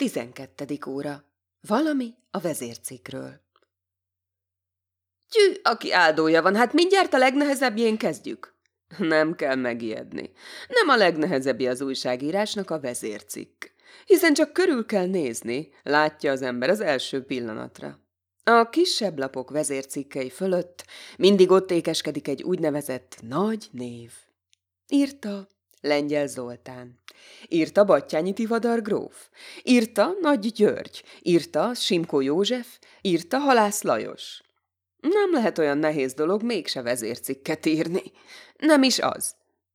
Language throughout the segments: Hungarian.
Tizenkettedik óra. Valami a vezércikről. Tyű, aki áldója van, hát mindjárt a legnehezebbjén kezdjük. Nem kell megijedni. Nem a legnehezebbje az újságírásnak a vezércikk. Hiszen csak körül kell nézni, látja az ember az első pillanatra. A kisebb lapok vezércikkei fölött mindig ott ékeskedik egy úgynevezett nagy név. Írta Lengyel Zoltán. Írta Battyányi Tivadar gróf. Írta Nagy György. Írta Simko József. Írta Halász Lajos. Nem lehet olyan nehéz dolog mégse vezércikket írni. Nem is az.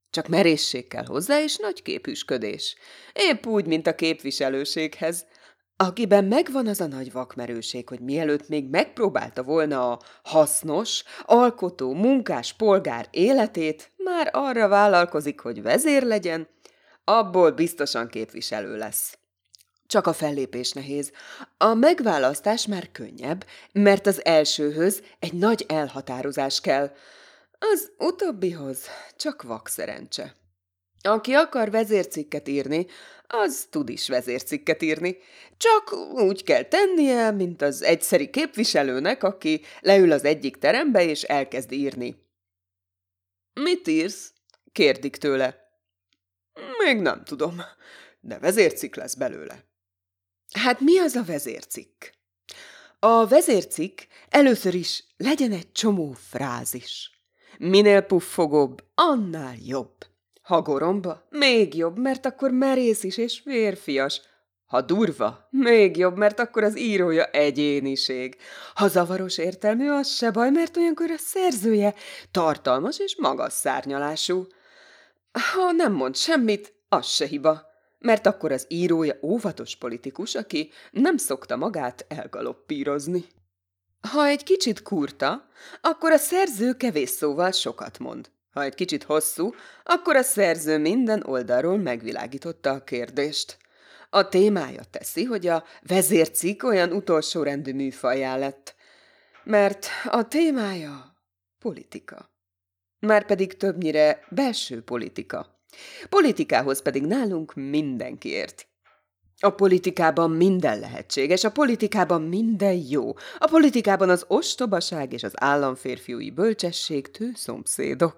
Csak merészség kell hozzá, és nagy képüsködés. Épp úgy, mint a képviselőséghez. Akiben megvan az a nagy vakmerőség, hogy mielőtt még megpróbálta volna a hasznos, alkotó, munkás polgár életét, már arra vállalkozik, hogy vezér legyen, abból biztosan képviselő lesz. Csak a fellépés nehéz. A megválasztás már könnyebb, mert az elsőhöz egy nagy elhatározás kell. Az utóbbihoz csak vak szerencse. Aki akar vezércikket írni, az tud is vezércikket írni. Csak úgy kell tennie, mint az egyszeri képviselőnek, aki leül az egyik terembe és elkezd írni. Mit írsz? kérdik tőle. Még nem tudom, de vezércikk lesz belőle. Hát mi az a vezércikk? A vezércikk először is legyen egy csomó frázis. Minél puffogóbb, annál jobb. Ha goromba, még jobb, mert akkor merész is és férfias. Ha durva, még jobb, mert akkor az írója egyéniség. Ha zavaros értelmű, az se baj, mert olyankor a szerzője tartalmas és magas szárnyalású. Ha nem mond semmit, az se hiba mert akkor az írója óvatos politikus, aki nem szokta magát elgaloppírozni. Ha egy kicsit kurta, akkor a szerző kevés szóval sokat mond. Ha egy kicsit hosszú, akkor a szerző minden oldalról megvilágította a kérdést. A témája teszi, hogy a vezércik olyan utolsó rendű műfajá lett. Mert a témája politika. Márpedig többnyire belső politika. Politikához pedig nálunk mindenki ért. A politikában minden lehetséges, a politikában minden jó, a politikában az ostobaság és az államférfiúi bölcsesség tőszomszédok,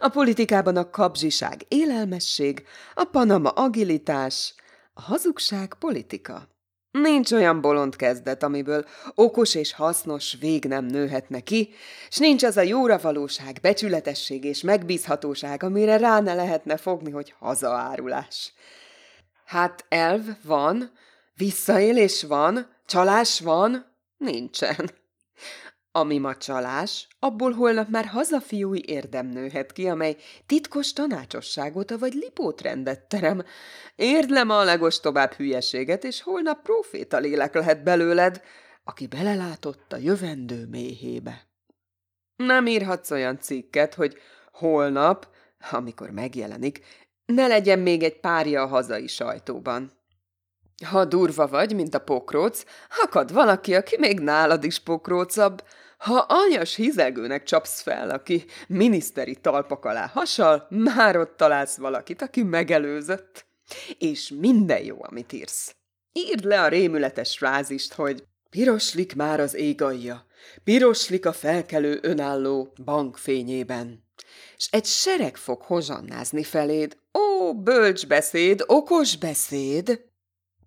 a politikában a kapzsiság élelmesség, a panama agilitás, a hazugság politika. Nincs olyan bolond kezdet, amiből okos és hasznos vég nem nőhetne ki, s nincs az a jóra valóság, becsületesség és megbízhatóság, amire rá ne lehetne fogni, hogy hazaárulás. Hát elv van, visszaélés van, csalás van, nincsen. Ami ma csalás, abból holnap már hazafiúi érdem nőhet ki, amely titkos tanácsosságot vagy lipót rendet terem. Érd le ma a legostobább hülyeséget, és holnap proféta lélek lehet belőled, aki belelátott a jövendő méhébe. Nem írhatsz olyan cikket, hogy holnap, amikor megjelenik, ne legyen még egy párja a hazai sajtóban. Ha durva vagy, mint a pokróc, hakad valaki, aki még nálad is pokrócabb, ha anyas hizelgőnek csapsz fel, aki miniszteri talpak alá hasal, már ott találsz valakit, aki megelőzött. És minden jó, amit írsz. Írd le a rémületes frázist, hogy piroslik már az ég alja, piroslik a felkelő önálló bank fényében. S egy sereg fog hozsannázni feléd. Ó, bölcs beszéd, okos beszéd!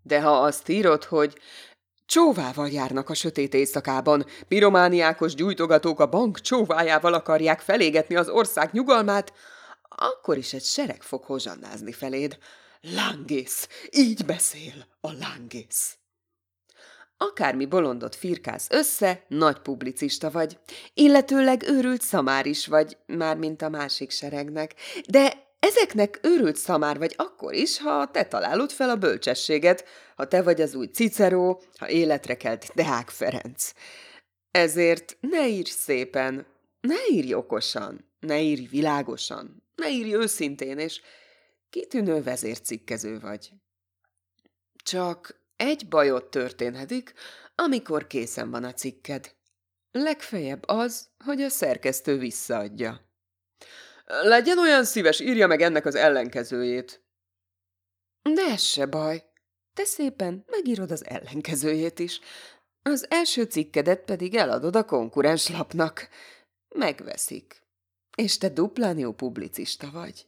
De ha azt írod, hogy Csóvával járnak a sötét éjszakában, piromániákos gyújtogatók a bank csóvájával akarják felégetni az ország nyugalmát, akkor is egy sereg fog hozsannázni feléd. Lángész, így beszél a lángész. Akármi bolondot firkálsz össze, nagy publicista vagy, illetőleg őrült szamár is vagy, már mint a másik seregnek, de Ezeknek őrült szamár vagy akkor is, ha te találod fel a bölcsességet, ha te vagy az új Cicero, ha életre kelt Deák Ferenc. Ezért ne írj szépen, ne írj okosan, ne írj világosan, ne írj őszintén, és kitűnő vezércikkező vagy. Csak egy bajot történhetik, amikor készen van a cikked. Legfeljebb az, hogy a szerkesztő visszaadja. Legyen olyan szíves, írja meg ennek az ellenkezőjét. De ez se baj. te szépen megírod az ellenkezőjét is. Az első cikkedet pedig eladod a konkurens lapnak. Megveszik. És te duplán jó publicista vagy.